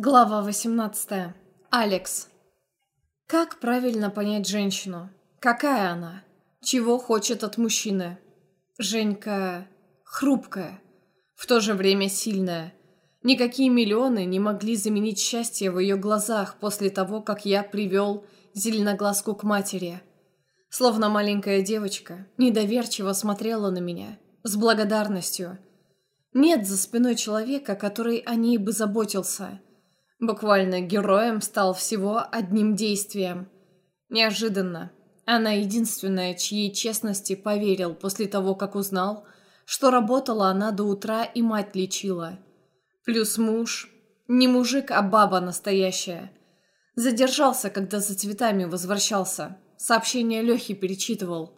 Глава 18. Алекс. Как правильно понять женщину? Какая она? Чего хочет от мужчины? Женька хрупкая, в то же время сильная. Никакие миллионы не могли заменить счастье в ее глазах после того, как я привел зеленоглазку к матери. Словно маленькая девочка, недоверчиво смотрела на меня, с благодарностью. Нет за спиной человека, который о ней бы заботился – Буквально героем стал всего одним действием. Неожиданно. Она единственная, чьей честности поверил после того, как узнал, что работала она до утра и мать лечила. Плюс муж. Не мужик, а баба настоящая. Задержался, когда за цветами возвращался. Сообщение Лехи перечитывал.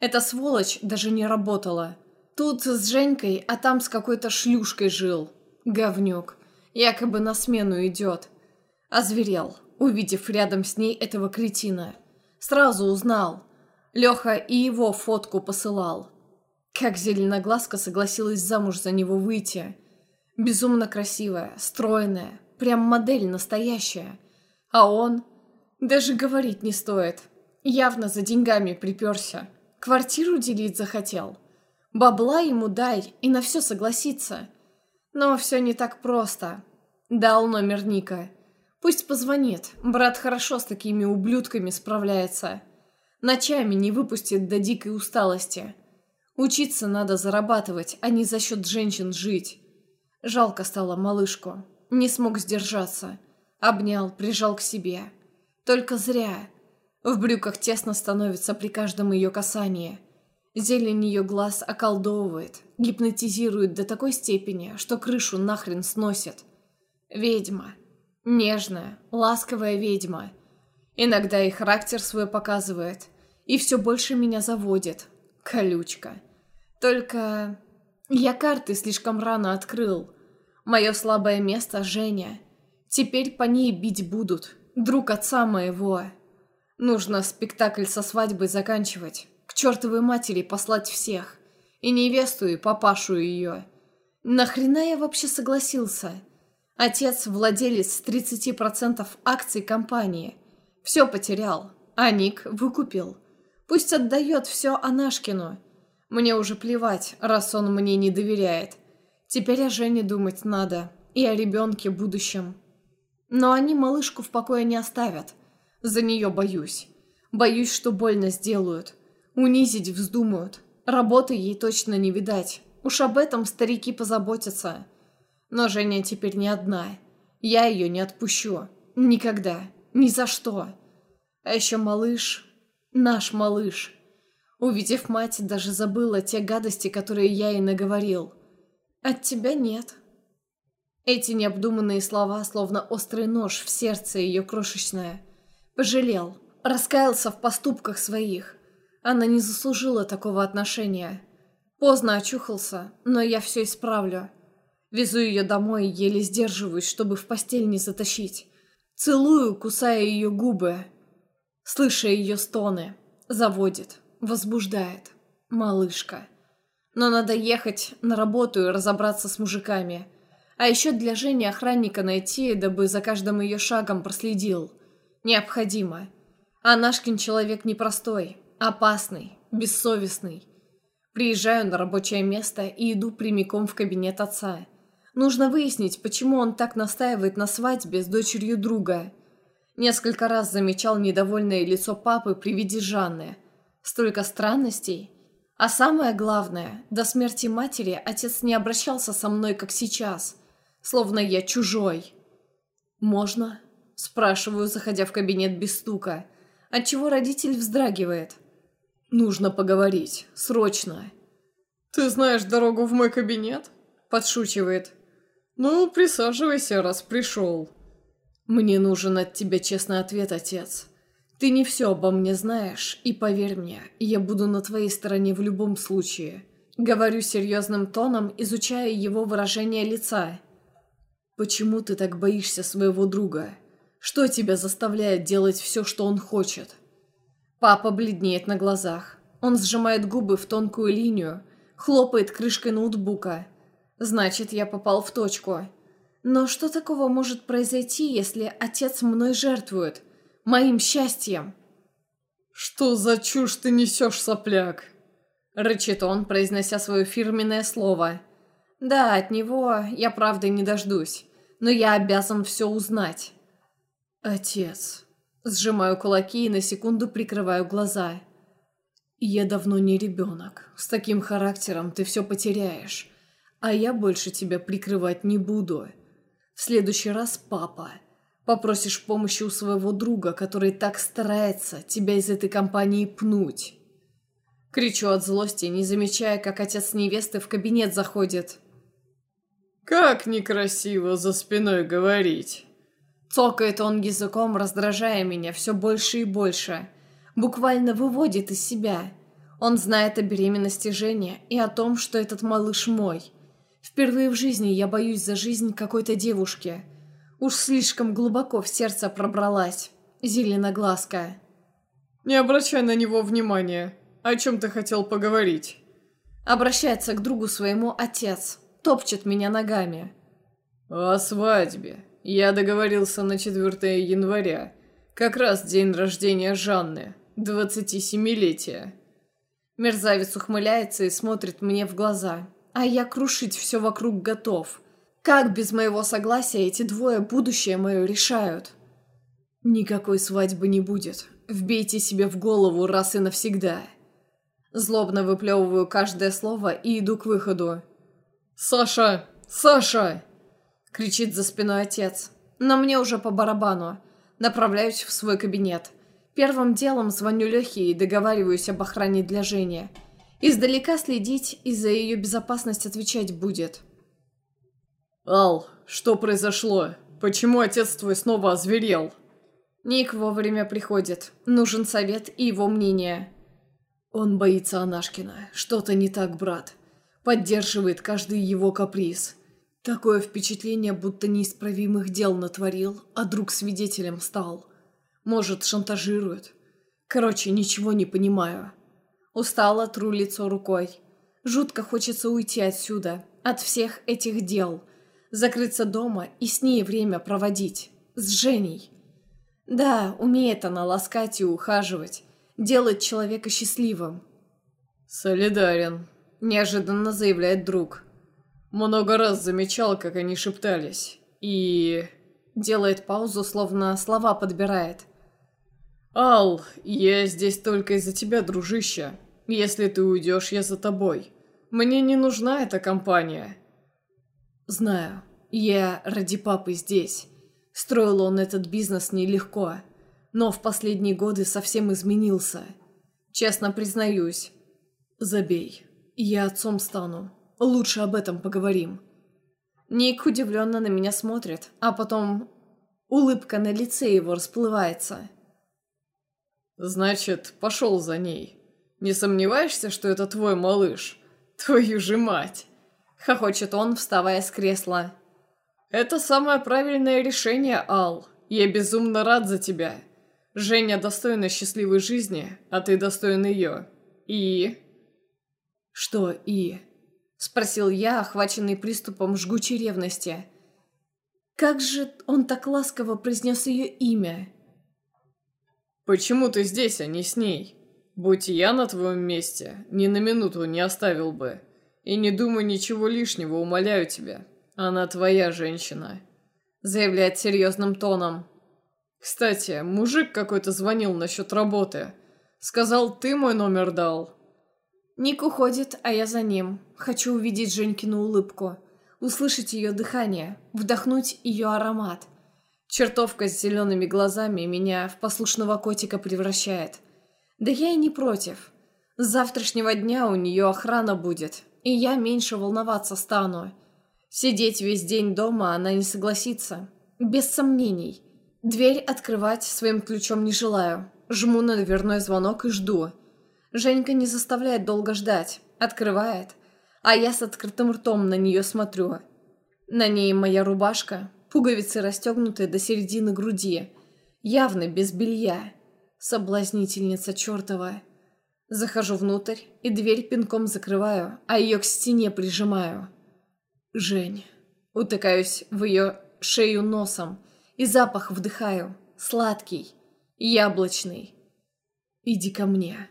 Эта сволочь даже не работала. Тут с Женькой, а там с какой-то шлюшкой жил. Говнюк якобы на смену идет. Озверел, увидев рядом с ней этого кретина. Сразу узнал. Леха и его фотку посылал. Как зеленоглазка согласилась замуж за него выйти. Безумно красивая, стройная, прям модель настоящая. А он... Даже говорить не стоит. Явно за деньгами приперся. Квартиру делить захотел. Бабла ему дай и на все согласится. Но все не так просто. Дал номер Ника. Пусть позвонит. Брат хорошо с такими ублюдками справляется. Ночами не выпустит до дикой усталости. Учиться надо зарабатывать, а не за счет женщин жить. Жалко стало малышку. Не смог сдержаться. Обнял, прижал к себе. Только зря. В брюках тесно становится при каждом ее касании. Зелень ее глаз околдовывает, гипнотизирует до такой степени, что крышу нахрен сносит. Ведьма. Нежная, ласковая ведьма. Иногда и характер свой показывает. И все больше меня заводит. Колючка. Только... Я карты слишком рано открыл. Мое слабое место — Женя. Теперь по ней бить будут. Друг отца моего. Нужно спектакль со свадьбой заканчивать. К чертовой матери послать всех. И невесту, и папашу ее. Нахрена я вообще согласился? Отец владелец 30% акций компании. Все потерял, а Ник выкупил. Пусть отдает все Анашкину. Мне уже плевать, раз он мне не доверяет. Теперь о Жене думать надо. И о ребенке будущем. Но они малышку в покое не оставят. За нее боюсь. Боюсь, что больно сделают. Унизить вздумают. Работы ей точно не видать. Уж об этом старики позаботятся. Но Женя теперь не одна. Я ее не отпущу. Никогда. Ни за что. А еще малыш. Наш малыш. Увидев мать, даже забыла те гадости, которые я ей наговорил. От тебя нет. Эти необдуманные слова, словно острый нож в сердце ее крошечное. Пожалел. Раскаялся в поступках своих. Она не заслужила такого отношения. Поздно очухался, но я все исправлю. Везу ее домой, еле сдерживаюсь, чтобы в постель не затащить. Целую, кусая ее губы. Слыша ее стоны. Заводит. Возбуждает. Малышка. Но надо ехать на работу и разобраться с мужиками. А еще для Жени охранника найти, дабы за каждым ее шагом проследил. Необходимо. А Нашкин человек непростой, опасный, бессовестный. Приезжаю на рабочее место и иду прямиком в кабинет отца. Нужно выяснить, почему он так настаивает на свадьбе с дочерью друга. Несколько раз замечал недовольное лицо папы при виде Жанны. Столько странностей. А самое главное, до смерти матери отец не обращался со мной, как сейчас. Словно я чужой. «Можно?» – спрашиваю, заходя в кабинет без стука. Отчего родитель вздрагивает. «Нужно поговорить. Срочно». «Ты знаешь дорогу в мой кабинет?» – подшучивает. «Ну, присаживайся, раз пришел». «Мне нужен от тебя честный ответ, отец. Ты не все обо мне знаешь, и поверь мне, я буду на твоей стороне в любом случае». Говорю серьезным тоном, изучая его выражение лица. «Почему ты так боишься своего друга? Что тебя заставляет делать все, что он хочет?» Папа бледнеет на глазах. Он сжимает губы в тонкую линию, хлопает крышкой ноутбука – Значит, я попал в точку. Но что такого может произойти, если отец мной жертвует? Моим счастьем? «Что за чушь ты несешь, сопляк?» Рычит он, произнося свое фирменное слово. «Да, от него я правда не дождусь, но я обязан все узнать». «Отец...» Сжимаю кулаки и на секунду прикрываю глаза. «Я давно не ребенок. С таким характером ты все потеряешь. А я больше тебя прикрывать не буду. В следующий раз, папа, попросишь помощи у своего друга, который так старается тебя из этой компании пнуть». Кричу от злости, не замечая, как отец невесты в кабинет заходит. «Как некрасиво за спиной говорить!» Цокает он языком, раздражая меня все больше и больше. Буквально выводит из себя. Он знает о беременности Жени и о том, что этот малыш мой. Впервые в жизни я боюсь за жизнь какой-то девушки. Уж слишком глубоко в сердце пробралась. Зеленоглазка. «Не обращай на него внимания», «О чем ты хотел поговорить?» Обращается к другу своему отец. Топчет меня ногами. «О свадьбе. Я договорился на 4 января. Как раз день рождения Жанны. 27-летия». Мерзавец ухмыляется и смотрит мне в глаза. А я крушить все вокруг готов. Как без моего согласия эти двое будущее мое решают? Никакой свадьбы не будет. Вбейте себе в голову раз и навсегда. Злобно выплевываю каждое слово и иду к выходу. «Саша! Саша!» Кричит за спиной отец. Но мне уже по барабану. Направляюсь в свой кабинет. Первым делом звоню Лехе и договариваюсь об охране для Жени. Издалека следить и за ее безопасность отвечать будет. «Ал, что произошло? Почему отец твой снова озверел?» Ник вовремя приходит. Нужен совет и его мнение. Он боится Анашкина. Что-то не так, брат. Поддерживает каждый его каприз. Такое впечатление, будто неисправимых дел натворил, а друг свидетелем стал. Может, шантажирует. Короче, ничего не понимаю. Устала, тру лицо рукой. Жутко хочется уйти отсюда, от всех этих дел. Закрыться дома и с ней время проводить. С Женей. Да, умеет она ласкать и ухаживать делает человека счастливым. «Солидарен», – неожиданно заявляет друг. «Много раз замечал, как они шептались. И...» Делает паузу, словно слова подбирает. «Ал, я здесь только из-за тебя, дружище. Если ты уйдешь, я за тобой. Мне не нужна эта компания». «Знаю. Я ради папы здесь. Строил он этот бизнес нелегко но в последние годы совсем изменился. Честно признаюсь. Забей. Я отцом стану. Лучше об этом поговорим. Ник удивленно на меня смотрит, а потом улыбка на лице его расплывается. «Значит, пошел за ней. Не сомневаешься, что это твой малыш? Твою же мать!» Хохочет он, вставая с кресла. «Это самое правильное решение, Ал. Я безумно рад за тебя. Женя достойна счастливой жизни, а ты достоин ее. И...» «Что «и»?» — спросил я, охваченный приступом жгучей ревности. «Как же он так ласково произнес ее имя?» «Почему ты здесь, а не с ней? Будь я на твоем месте, ни на минуту не оставил бы. И не думай ничего лишнего, умоляю тебя. Она твоя женщина», — заявляет серьезным тоном. Кстати, мужик какой-то звонил насчет работы. Сказал, ты мой номер дал. Ник уходит, а я за ним. Хочу увидеть Женькину улыбку. Услышать ее дыхание. Вдохнуть ее аромат. Чертовка с зелеными глазами меня в послушного котика превращает. Да я и не против. С завтрашнего дня у нее охрана будет, и я меньше волноваться стану. Сидеть весь день дома она не согласится. Без сомнений. Дверь открывать своим ключом не желаю. Жму на дверной звонок и жду. Женька не заставляет долго ждать. Открывает. А я с открытым ртом на нее смотрю. На ней моя рубашка, пуговицы расстегнуты до середины груди. Явно без белья. Соблазнительница чертова. Захожу внутрь и дверь пинком закрываю, а ее к стене прижимаю. «Жень». Утыкаюсь в ее шею носом и запах вдыхаю. Сладкий, яблочный. Иди ко мне.